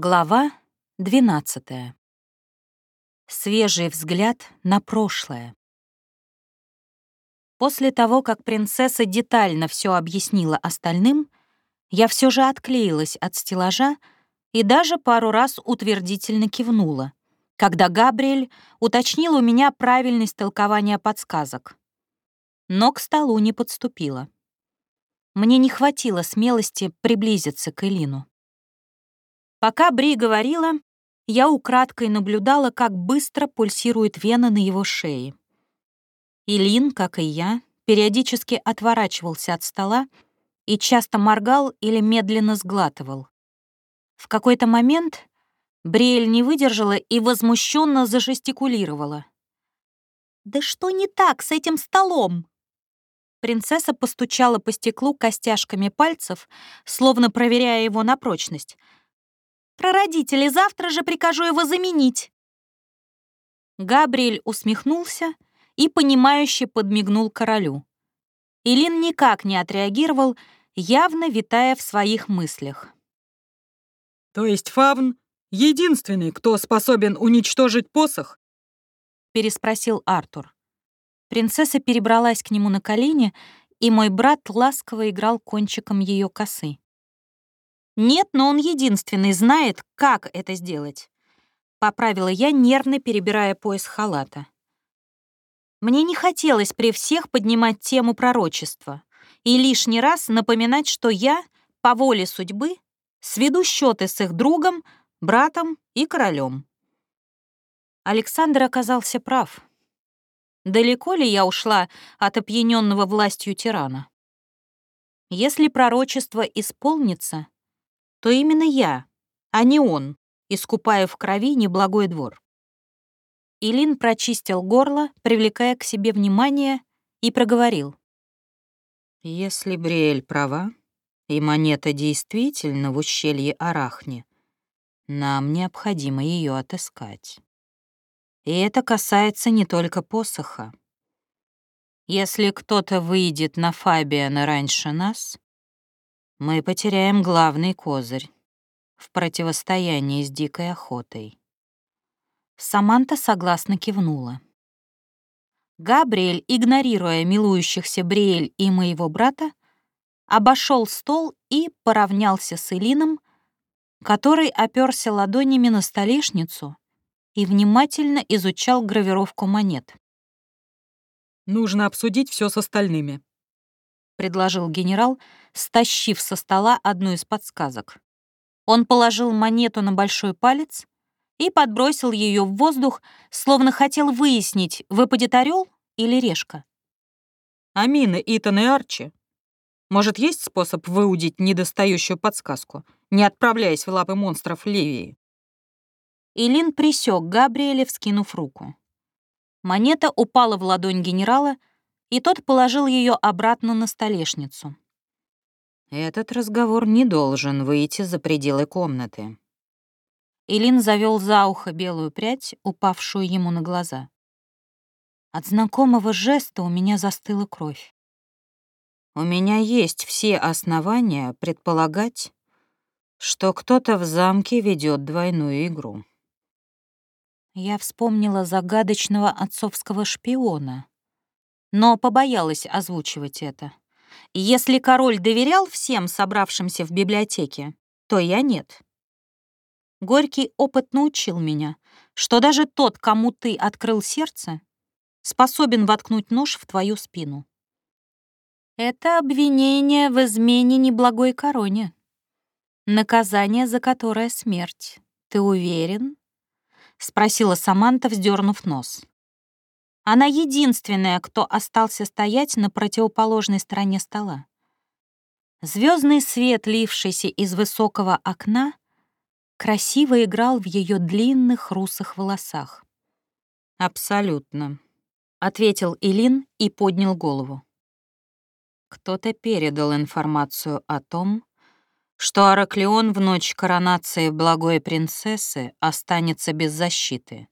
Глава 12. Свежий взгляд на прошлое. После того, как принцесса детально все объяснила остальным, я все же отклеилась от стеллажа и даже пару раз утвердительно кивнула, когда Габриэль уточнил у меня правильность толкования подсказок. Но к столу не подступила. Мне не хватило смелости приблизиться к Элину. Пока Бри говорила, я украдкой наблюдала, как быстро пульсирует вена на его шее. Илин, как и я, периодически отворачивался от стола и часто моргал или медленно сглатывал. В какой-то момент Бриэль не выдержала и возмущенно зажестикулировала. «Да что не так с этим столом?» Принцесса постучала по стеклу костяшками пальцев, словно проверяя его на прочность — про родителей завтра же прикажу его заменить». Габриэль усмехнулся и, понимающе подмигнул королю. Илин никак не отреагировал, явно витая в своих мыслях. «То есть Фавн — единственный, кто способен уничтожить посох?» — переспросил Артур. Принцесса перебралась к нему на колени, и мой брат ласково играл кончиком ее косы. Нет, но он единственный знает, как это сделать. Поправила я, нервно перебирая пояс халата. Мне не хотелось при всех поднимать тему пророчества и лишний раз напоминать, что я, по воле судьбы, сведу счеты с их другом, братом и королем. Александр оказался прав. Далеко ли я ушла от опьяненного властью тирана? Если пророчество исполнится, то именно я, а не он, искупаю в крови неблагой двор. Илин прочистил горло, привлекая к себе внимание, и проговорил. «Если Бриэль права, и монета действительно в ущелье Арахни, нам необходимо ее отыскать. И это касается не только посоха. Если кто-то выйдет на Фабиана раньше нас, мы потеряем главный козырь в противостоянии с дикой охотой. Саманта согласно кивнула. Габриэль, игнорируя милующихся Бриэль и моего брата, обошел стол и поравнялся с Элином, который оперся ладонями на столешницу и внимательно изучал гравировку монет. «Нужно обсудить все с остальными», предложил генерал, стащив со стола одну из подсказок. Он положил монету на большой палец и подбросил ее в воздух, словно хотел выяснить, выпадет орел или решка. «Амина, Итан и Арчи, может, есть способ выудить недостающую подсказку, не отправляясь в лапы монстров Ливии?» Илин присек Габриэля, вскинув руку. Монета упала в ладонь генерала, и тот положил ее обратно на столешницу. «Этот разговор не должен выйти за пределы комнаты». Илин завел за ухо белую прядь, упавшую ему на глаза. От знакомого жеста у меня застыла кровь. «У меня есть все основания предполагать, что кто-то в замке ведет двойную игру». Я вспомнила загадочного отцовского шпиона, но побоялась озвучивать это. Если король доверял всем собравшимся в библиотеке, то я нет. Горький опыт научил меня, что даже тот, кому ты открыл сердце, способен воткнуть нож в твою спину. Это обвинение в измене неблагой короне. Наказание, за которое смерть. Ты уверен? Спросила Саманта, вздернув нос. Она единственная, кто остался стоять на противоположной стороне стола. Звездный свет, лившийся из высокого окна, красиво играл в ее длинных русых волосах. «Абсолютно», — ответил Илин и поднял голову. Кто-то передал информацию о том, что Араклеон в ночь коронации благой принцессы останется без защиты.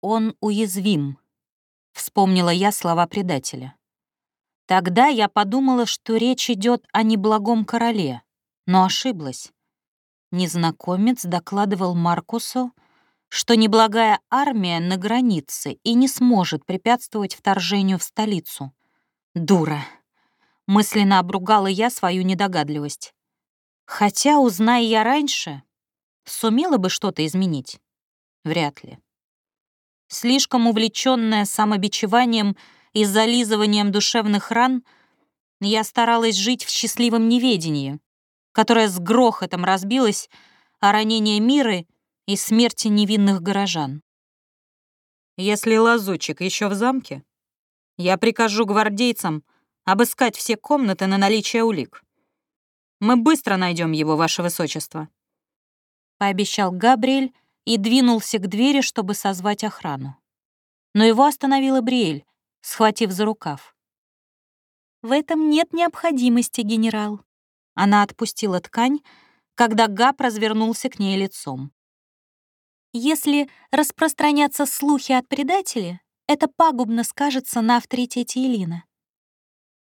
Он уязвим, вспомнила я слова предателя. Тогда я подумала, что речь идет о неблагом короле, но ошиблась. Незнакомец докладывал Маркусу, что неблагая армия на границе и не сможет препятствовать вторжению в столицу. Дура. Мысленно обругала я свою недогадливость. Хотя, узная я раньше, сумела бы что-то изменить? Вряд ли. Слишком увлечённая самобичеванием и зализыванием душевных ран, я старалась жить в счастливом неведении, которое с грохотом разбилось о ранении Миры и смерти невинных горожан. Если лазучик еще в замке, я прикажу гвардейцам обыскать все комнаты на наличие улик. Мы быстро найдем его, ваше высочество», — пообещал Габриэль и двинулся к двери, чтобы созвать охрану. Но его остановила Бриэль, схватив за рукав. «В этом нет необходимости, генерал». Она отпустила ткань, когда Габ развернулся к ней лицом. «Если распространятся слухи от предателя, это пагубно скажется на авторитете Элина.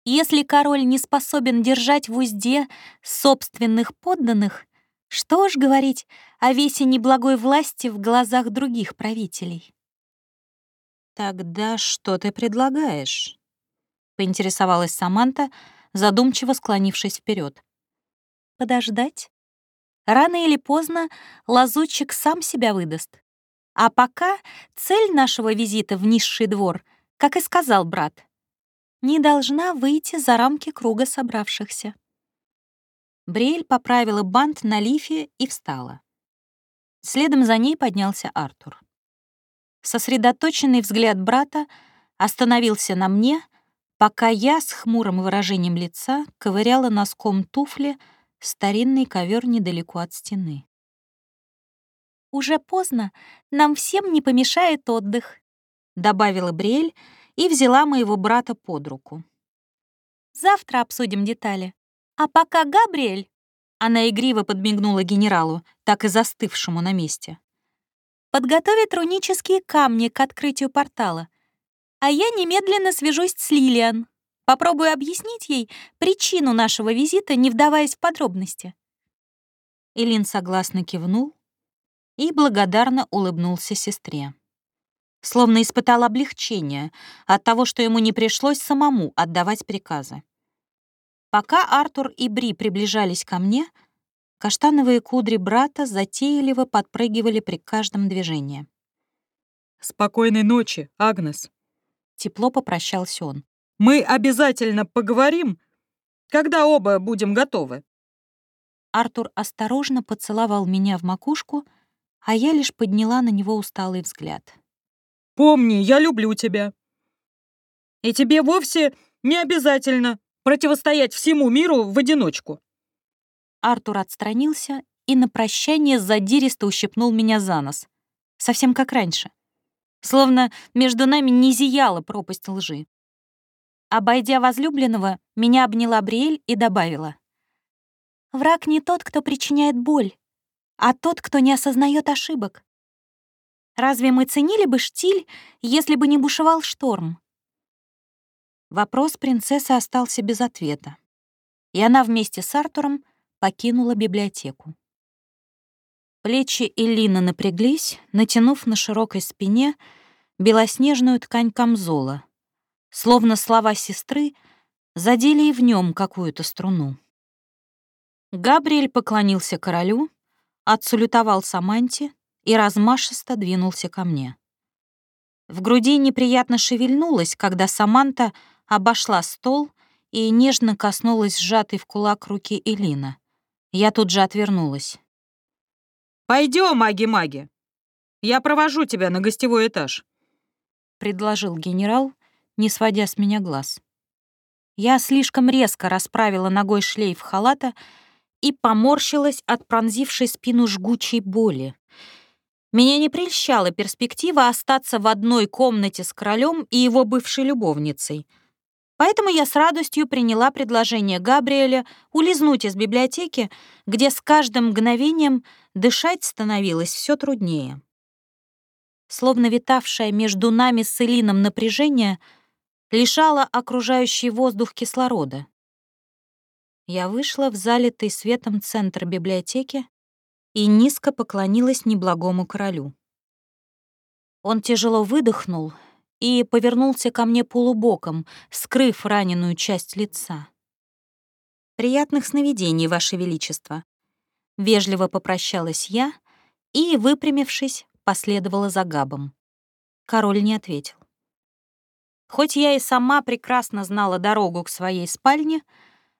Если король не способен держать в узде собственных подданных, что ж говорить о весе неблагой власти в глазах других правителей? «Тогда что ты предлагаешь?» — поинтересовалась Саманта, задумчиво склонившись вперед. «Подождать. Рано или поздно лазутчик сам себя выдаст. А пока цель нашего визита в низший двор, как и сказал брат, не должна выйти за рамки круга собравшихся. Бриэль поправила бант на лифе и встала. Следом за ней поднялся Артур. Сосредоточенный взгляд брата остановился на мне, пока я с хмурым выражением лица ковыряла носком туфли старинный ковер недалеко от стены. «Уже поздно, нам всем не помешает отдых», — добавила Бриэль, и взяла моего брата под руку. «Завтра обсудим детали. А пока Габриэль...» Она игриво подмигнула генералу, так и застывшему на месте. «Подготовит рунические камни к открытию портала. А я немедленно свяжусь с Лилиан. Попробую объяснить ей причину нашего визита, не вдаваясь в подробности». Элин согласно кивнул и благодарно улыбнулся сестре словно испытал облегчение от того, что ему не пришлось самому отдавать приказы. Пока Артур и Бри приближались ко мне, каштановые кудри брата затейливо подпрыгивали при каждом движении. «Спокойной ночи, Агнес», — тепло попрощался он. «Мы обязательно поговорим, когда оба будем готовы». Артур осторожно поцеловал меня в макушку, а я лишь подняла на него усталый взгляд. Помни, я люблю тебя. И тебе вовсе не обязательно противостоять всему миру в одиночку». Артур отстранился и на прощание задиристо ущипнул меня за нос. Совсем как раньше. Словно между нами не зияла пропасть лжи. Обойдя возлюбленного, меня обняла Бриэль и добавила. «Враг не тот, кто причиняет боль, а тот, кто не осознает ошибок. Разве мы ценили бы штиль, если бы не бушевал шторм? Вопрос принцессы остался без ответа, и она вместе с Артуром покинула библиотеку. Плечи Элины напряглись, натянув на широкой спине белоснежную ткань камзола, словно слова сестры задели и в нем какую-то струну. Габриэль поклонился королю, отсалютовал Саманте и размашисто двинулся ко мне. В груди неприятно шевельнулось, когда Саманта обошла стол и нежно коснулась сжатой в кулак руки Элина. Я тут же отвернулась. Пойдем, маги-маги. Я провожу тебя на гостевой этаж», — предложил генерал, не сводя с меня глаз. Я слишком резко расправила ногой шлейф халата и поморщилась от пронзившей спину жгучей боли. Меня не прельщала перспектива остаться в одной комнате с королем и его бывшей любовницей. Поэтому я с радостью приняла предложение Габриэля улизнуть из библиотеки, где с каждым мгновением дышать становилось все труднее. Словно витавшее между нами с Элином напряжение лишало окружающий воздух кислорода. Я вышла в залитый светом центр библиотеки и низко поклонилась неблагому королю. Он тяжело выдохнул и повернулся ко мне полубоком, скрыв раненую часть лица. «Приятных сновидений, Ваше Величество!» Вежливо попрощалась я и, выпрямившись, последовала за Габом. Король не ответил. Хоть я и сама прекрасно знала дорогу к своей спальне,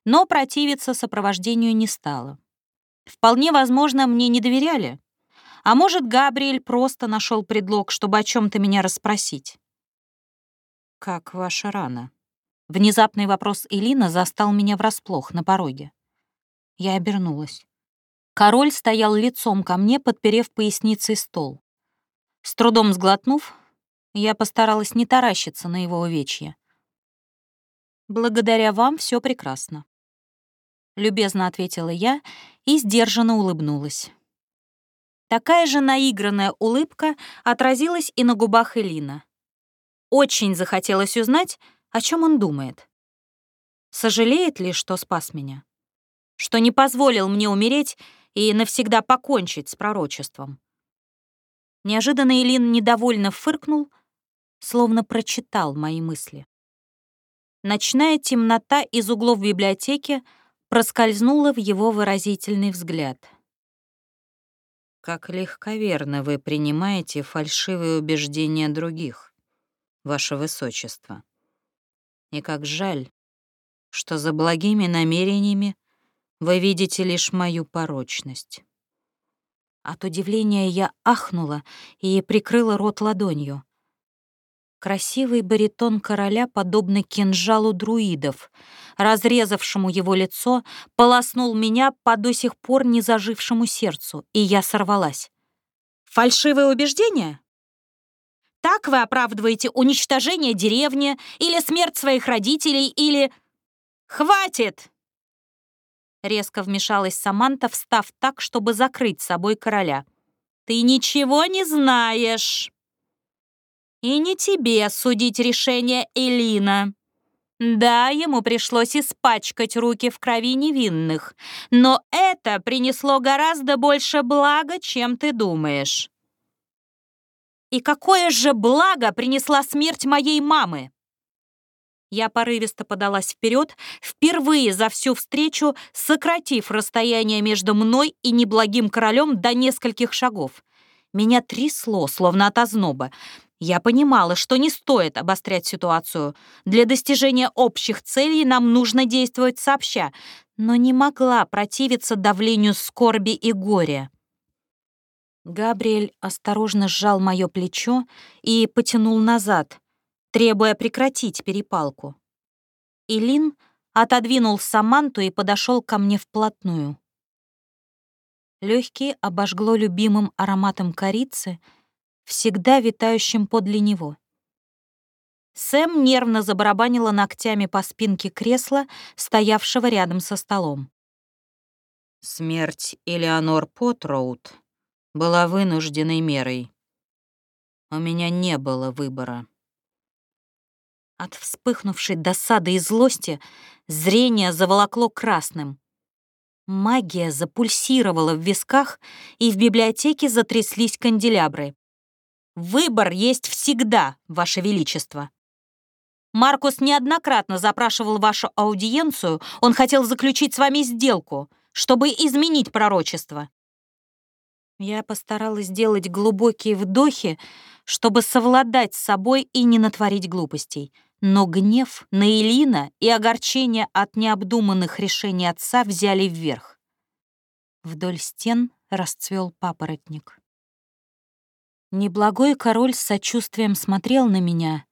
но противиться сопровождению не стала. Вполне возможно, мне не доверяли. А может, Габриэль просто нашел предлог, чтобы о чем то меня расспросить. «Как ваша рана?» Внезапный вопрос Элина застал меня врасплох на пороге. Я обернулась. Король стоял лицом ко мне, подперев поясницей стол. С трудом сглотнув, я постаралась не таращиться на его увечье. «Благодаря вам все прекрасно», — любезно ответила я и сдержанно улыбнулась. Такая же наигранная улыбка отразилась и на губах Элина. Очень захотелось узнать, о чем он думает. Сожалеет ли, что спас меня? Что не позволил мне умереть и навсегда покончить с пророчеством? Неожиданно Элин недовольно фыркнул, словно прочитал мои мысли. Ночная темнота из углов библиотеки проскользнула в его выразительный взгляд. «Как легковерно вы принимаете фальшивые убеждения других, ваше высочество. И как жаль, что за благими намерениями вы видите лишь мою порочность». От удивления я ахнула и прикрыла рот ладонью. Красивый баритон короля, подобный кинжалу друидов, разрезавшему его лицо, полоснул меня по до сих пор не зажившему сердцу, и я сорвалась. «Фальшивые убеждения? Так вы оправдываете уничтожение деревни или смерть своих родителей, или... Хватит!» Резко вмешалась Саманта, встав так, чтобы закрыть собой короля. «Ты ничего не знаешь!» И не тебе судить решение Элина. Да, ему пришлось испачкать руки в крови невинных, но это принесло гораздо больше блага, чем ты думаешь. И какое же благо принесла смерть моей мамы? Я порывисто подалась вперед, впервые за всю встречу сократив расстояние между мной и неблагим королем до нескольких шагов. Меня трясло, словно от озноба. Я понимала, что не стоит обострять ситуацию. Для достижения общих целей нам нужно действовать сообща, но не могла противиться давлению скорби и горя. Габриэль осторожно сжал мое плечо и потянул назад, требуя прекратить перепалку. Илин отодвинул Саманту и подошел ко мне вплотную. Легкие обожгло любимым ароматом корицы — всегда витающим подле него. Сэм нервно забарабанила ногтями по спинке кресла, стоявшего рядом со столом. Смерть Элеонор Потроуд была вынужденной мерой. У меня не было выбора. От вспыхнувшей досады и злости зрение заволокло красным. Магия запульсировала в висках, и в библиотеке затряслись канделябры. Выбор есть всегда, Ваше Величество. Маркус неоднократно запрашивал вашу аудиенцию, он хотел заключить с вами сделку, чтобы изменить пророчество. Я постаралась сделать глубокие вдохи, чтобы совладать с собой и не натворить глупостей. Но гнев на Элина и огорчение от необдуманных решений отца взяли вверх. Вдоль стен расцвел папоротник. Неблагой король с сочувствием смотрел на меня,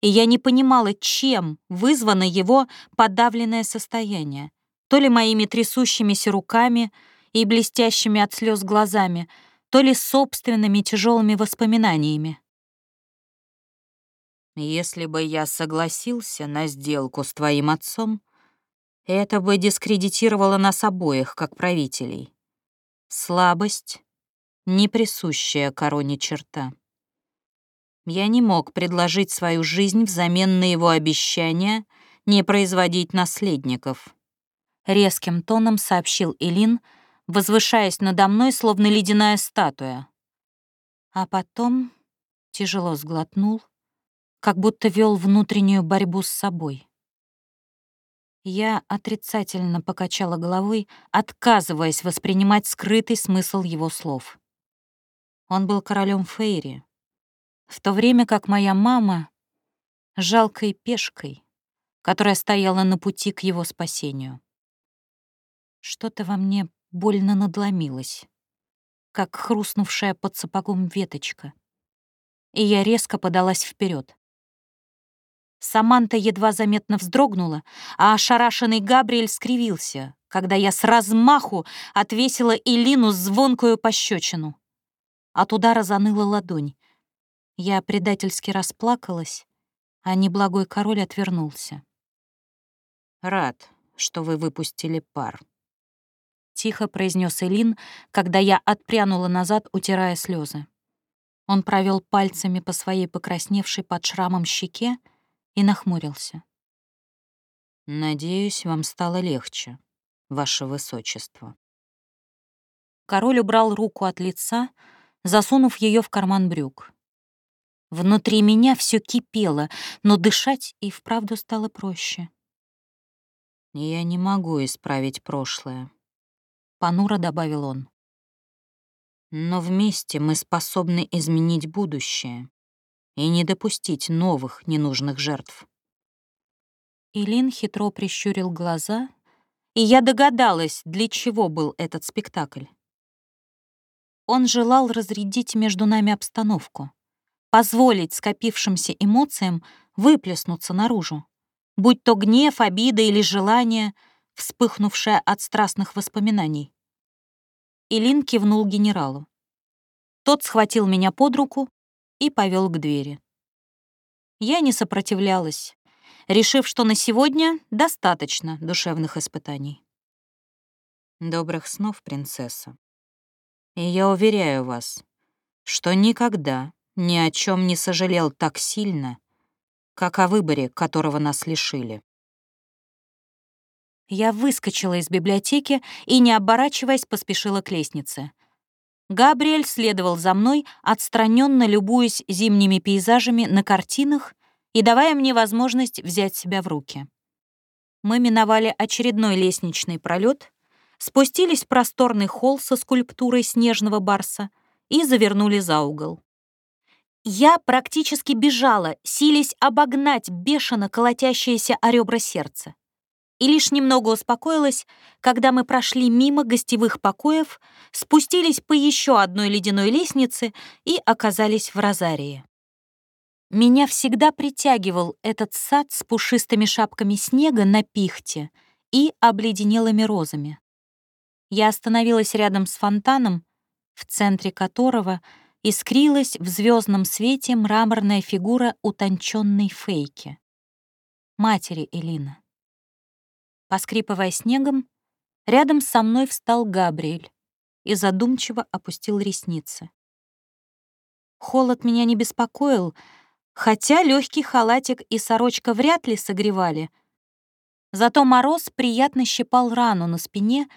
и я не понимала, чем вызвано его подавленное состояние. То ли моими трясущимися руками и блестящими от слез глазами, то ли собственными тяжелыми воспоминаниями. «Если бы я согласился на сделку с твоим отцом, это бы дискредитировало нас обоих как правителей. Слабость не присущая короне черта. Я не мог предложить свою жизнь взамен на его обещание не производить наследников. Резким тоном сообщил Элин, возвышаясь надо мной, словно ледяная статуя. А потом тяжело сглотнул, как будто вел внутреннюю борьбу с собой. Я отрицательно покачала головой, отказываясь воспринимать скрытый смысл его слов. Он был королем Фейри, в то время как моя мама — жалкой пешкой, которая стояла на пути к его спасению. Что-то во мне больно надломилось, как хрустнувшая под сапогом веточка, и я резко подалась вперед. Саманта едва заметно вздрогнула, а ошарашенный Габриэль скривился, когда я с размаху отвесила Илину звонкую пощечину. От удара заныла ладонь. Я предательски расплакалась, а неблагой король отвернулся. «Рад, что вы выпустили пар», — тихо произнес Элин, когда я отпрянула назад, утирая слезы. Он провел пальцами по своей покрасневшей под шрамом щеке, и нахмурился. «Надеюсь, вам стало легче, ваше высочество». Король убрал руку от лица, засунув ее в карман брюк. Внутри меня все кипело, но дышать и вправду стало проще. «Я не могу исправить прошлое», — понуро добавил он. «Но вместе мы способны изменить будущее и не допустить новых ненужных жертв. Илин хитро прищурил глаза, и я догадалась, для чего был этот спектакль. Он желал разрядить между нами обстановку, позволить скопившимся эмоциям выплеснуться наружу, будь то гнев, обида или желание, вспыхнувшее от страстных воспоминаний. Илин кивнул генералу. Тот схватил меня под руку и повел к двери. Я не сопротивлялась, решив, что на сегодня достаточно душевных испытаний. Добрых снов, принцесса. И я уверяю вас, что никогда ни о чем не сожалел так сильно, как о выборе, которого нас лишили. Я выскочила из библиотеки и, не оборачиваясь, поспешила к лестнице — Габриэль следовал за мной, отстраненно любуясь зимними пейзажами на картинах и давая мне возможность взять себя в руки. Мы миновали очередной лестничный пролет, спустились в просторный холл со скульптурой снежного барса и завернули за угол. Я практически бежала, силясь обогнать бешено колотящееся о ребра сердце и лишь немного успокоилась, когда мы прошли мимо гостевых покоев, спустились по еще одной ледяной лестнице и оказались в Розарии. Меня всегда притягивал этот сад с пушистыми шапками снега на пихте и обледенелыми розами. Я остановилась рядом с фонтаном, в центре которого искрилась в звездном свете мраморная фигура утонченной фейки. Матери Элина. Поскрипывая снегом, рядом со мной встал Габриэль и задумчиво опустил ресницы. Холод меня не беспокоил, хотя легкий халатик и сорочка вряд ли согревали. Зато мороз приятно щипал рану на спине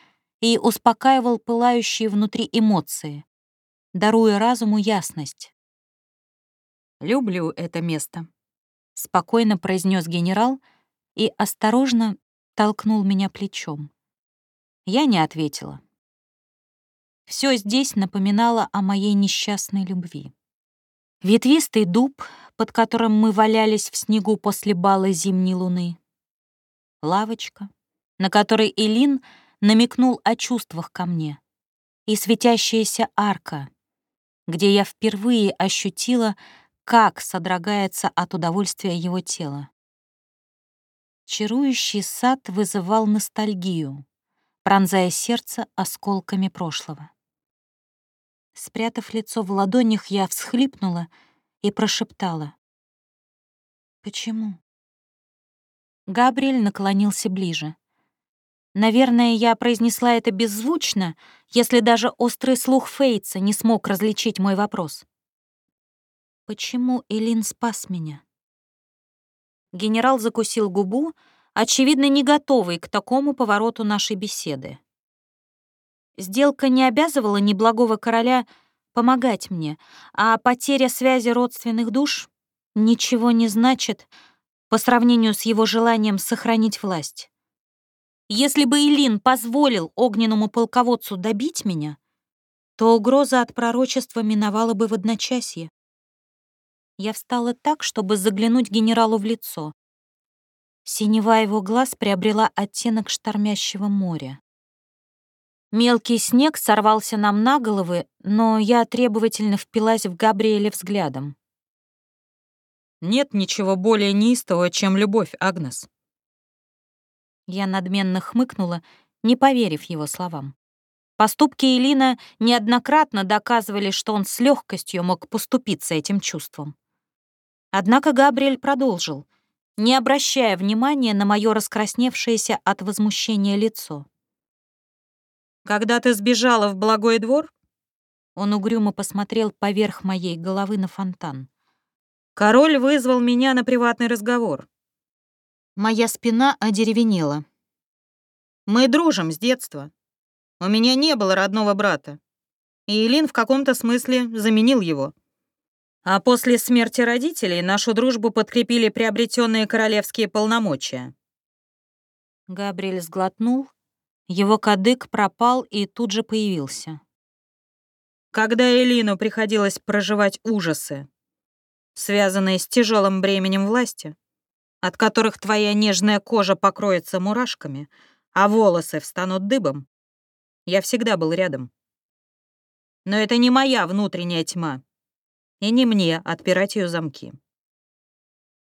и успокаивал пылающие внутри эмоции, даруя разуму ясность. «Люблю это место», — спокойно произнес генерал и осторожно толкнул меня плечом. Я не ответила. Все здесь напоминало о моей несчастной любви. Ветвистый дуб, под которым мы валялись в снегу после бала зимней луны. Лавочка, на которой Элин намекнул о чувствах ко мне. И светящаяся арка, где я впервые ощутила, как содрогается от удовольствия его тело. Чарующий сад вызывал ностальгию, пронзая сердце осколками прошлого. Спрятав лицо в ладонях, я всхлипнула и прошептала. «Почему?» Габриэль наклонился ближе. Наверное, я произнесла это беззвучно, если даже острый слух Фейтса не смог различить мой вопрос. «Почему Элин спас меня?» Генерал закусил губу, очевидно, не готовый к такому повороту нашей беседы. Сделка не обязывала неблагого короля помогать мне, а потеря связи родственных душ ничего не значит по сравнению с его желанием сохранить власть. Если бы Илин позволил огненному полководцу добить меня, то угроза от пророчества миновала бы в одночасье. Я встала так, чтобы заглянуть генералу в лицо. Синева его глаз приобрела оттенок штормящего моря. Мелкий снег сорвался нам на головы, но я требовательно впилась в Габриэля взглядом. «Нет ничего более неистого, чем любовь, Агнес». Я надменно хмыкнула, не поверив его словам. Поступки Элина неоднократно доказывали, что он с легкостью мог поступиться этим чувством. Однако Габриэль продолжил, не обращая внимания на мое раскрасневшееся от возмущения лицо. Когда ты сбежала в благой двор, он угрюмо посмотрел поверх моей головы на фонтан. Король вызвал меня на приватный разговор. Моя спина одеревенела. Мы дружим с детства. У меня не было родного брата. И Илин в каком-то смысле заменил его. А после смерти родителей нашу дружбу подкрепили приобретенные королевские полномочия. Габриэль сглотнул, его кадык пропал и тут же появился. Когда Элину приходилось проживать ужасы, связанные с тяжелым бременем власти, от которых твоя нежная кожа покроется мурашками, а волосы встанут дыбом, я всегда был рядом. Но это не моя внутренняя тьма, и не мне отпирать ее замки.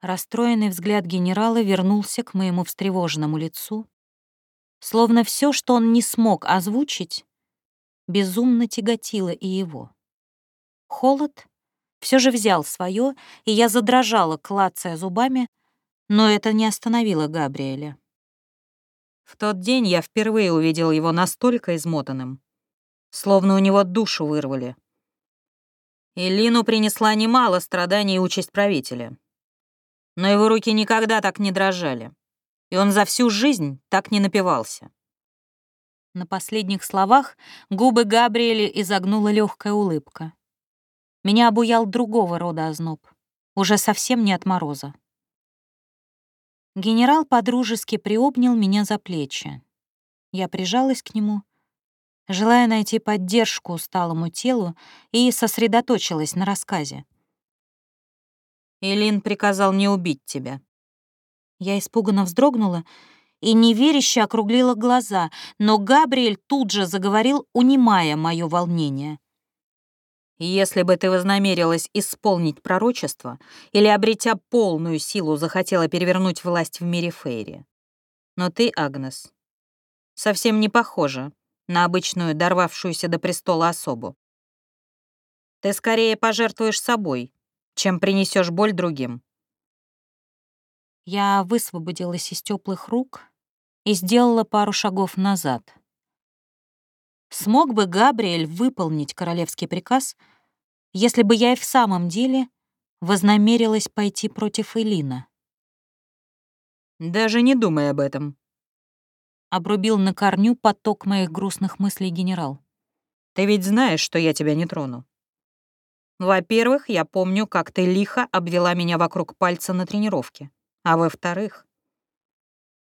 Расстроенный взгляд генерала вернулся к моему встревоженному лицу, словно все, что он не смог озвучить, безумно тяготило и его. Холод все же взял свое, и я задрожала, клацая зубами, но это не остановило Габриэля. В тот день я впервые увидел его настолько измотанным, словно у него душу вырвали. И Лину принесла немало страданий и участь правителя. Но его руки никогда так не дрожали и он за всю жизнь так не напивался. На последних словах губы Габриэля изогнула легкая улыбка. Меня обуял другого рода озноб, уже совсем не от мороза. Генерал подружески приобнял меня за плечи. Я прижалась к нему, желая найти поддержку усталому телу, и сосредоточилась на рассказе. «Илин приказал не убить тебя», я испуганно вздрогнула и неверяще округлила глаза, но Габриэль тут же заговорил, унимая мое волнение. «Если бы ты вознамерилась исполнить пророчество или, обретя полную силу, захотела перевернуть власть в мире Фейри. Но ты, Агнес, совсем не похожа на обычную дорвавшуюся до престола особу. Ты скорее пожертвуешь собой, чем принесешь боль другим. Я высвободилась из теплых рук и сделала пару шагов назад. Смог бы Габриэль выполнить королевский приказ, если бы я и в самом деле вознамерилась пойти против Элина? «Даже не думай об этом», — обрубил на корню поток моих грустных мыслей генерал. «Ты ведь знаешь, что я тебя не трону. Во-первых, я помню, как ты лихо обвела меня вокруг пальца на тренировке. А во-вторых,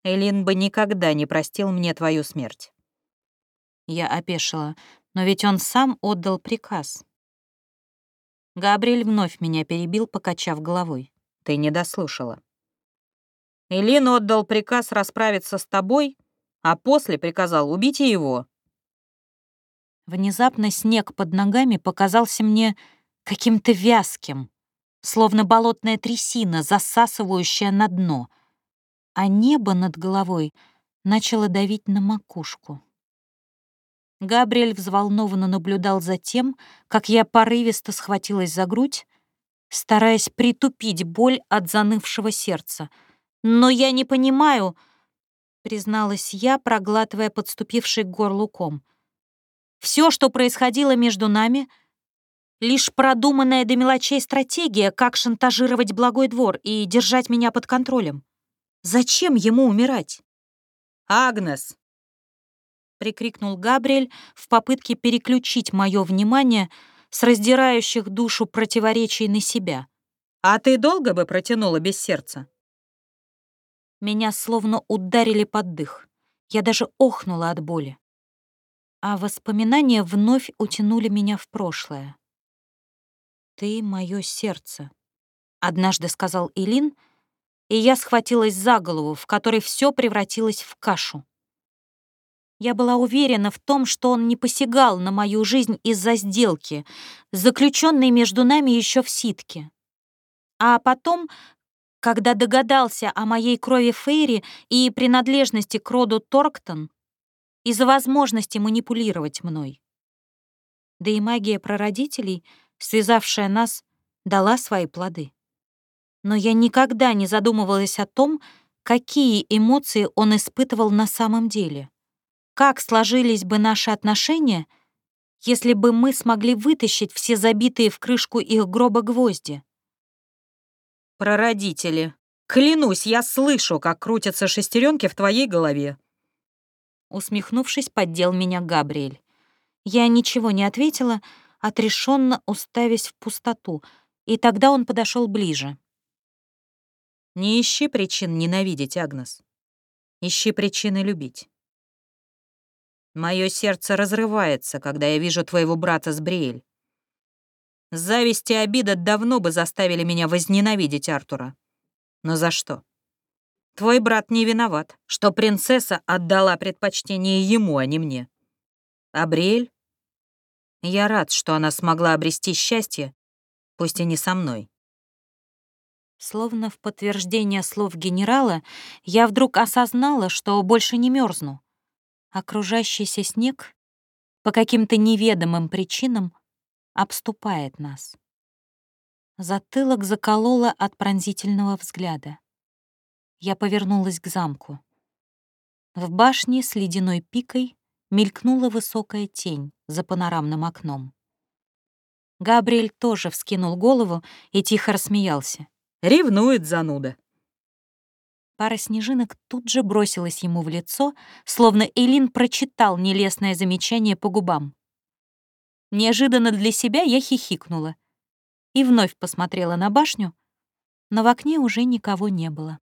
Элин бы никогда не простил мне твою смерть. Я опешила, но ведь он сам отдал приказ. Габриэль вновь меня перебил, покачав головой. Ты не дослушала. Элин отдал приказ расправиться с тобой, а после приказал убить его. Внезапно снег под ногами показался мне каким-то вязким, словно болотная трясина, засасывающая на дно, а небо над головой начало давить на макушку. Габриэль взволнованно наблюдал за тем, как я порывисто схватилась за грудь, стараясь притупить боль от занывшего сердца. «Но я не понимаю», — призналась я, проглатывая подступивший к горлу ком. «Все, что происходило между нами, Лишь продуманная до мелочей стратегия, как шантажировать благой двор и держать меня под контролем. Зачем ему умирать? Агнес! прикрикнул Габриэль в попытке переключить мое внимание с раздирающих душу противоречий на себя. «А ты долго бы протянула без сердца?» Меня словно ударили под дых. Я даже охнула от боли. А воспоминания вновь утянули меня в прошлое. «Ты — мое сердце», — однажды сказал Илин, и я схватилась за голову, в которой все превратилось в кашу. Я была уверена в том, что он не посягал на мою жизнь из-за сделки, заключенной между нами еще в ситке. А потом, когда догадался о моей крови Фейри и принадлежности к роду Торктон, из-за возможности манипулировать мной. Да и магия прародителей — связавшая нас, дала свои плоды. Но я никогда не задумывалась о том, какие эмоции он испытывал на самом деле. Как сложились бы наши отношения, если бы мы смогли вытащить все забитые в крышку их гроба гвозди? «Прародители, клянусь, я слышу, как крутятся шестеренки в твоей голове», Усмехнувшись, поддел меня Габриэль. Я ничего не ответила, отрешенно уставясь в пустоту, и тогда он подошел ближе. «Не ищи причин ненавидеть, Агнес. Ищи причины любить. Мое сердце разрывается, когда я вижу твоего брата с Бриэль. Зависть и обида давно бы заставили меня возненавидеть Артура. Но за что? Твой брат не виноват, что принцесса отдала предпочтение ему, а не мне. А Бриэль я рад, что она смогла обрести счастье, пусть и не со мной. Словно в подтверждение слов генерала, я вдруг осознала, что больше не мерзну. Окружающийся снег по каким-то неведомым причинам обступает нас. Затылок закололо от пронзительного взгляда. Я повернулась к замку. В башне с ледяной пикой мелькнула высокая тень за панорамным окном. Габриэль тоже вскинул голову и тихо рассмеялся. «Ревнует зануда». Пара снежинок тут же бросилась ему в лицо, словно Элин прочитал нелестное замечание по губам. Неожиданно для себя я хихикнула и вновь посмотрела на башню, но в окне уже никого не было.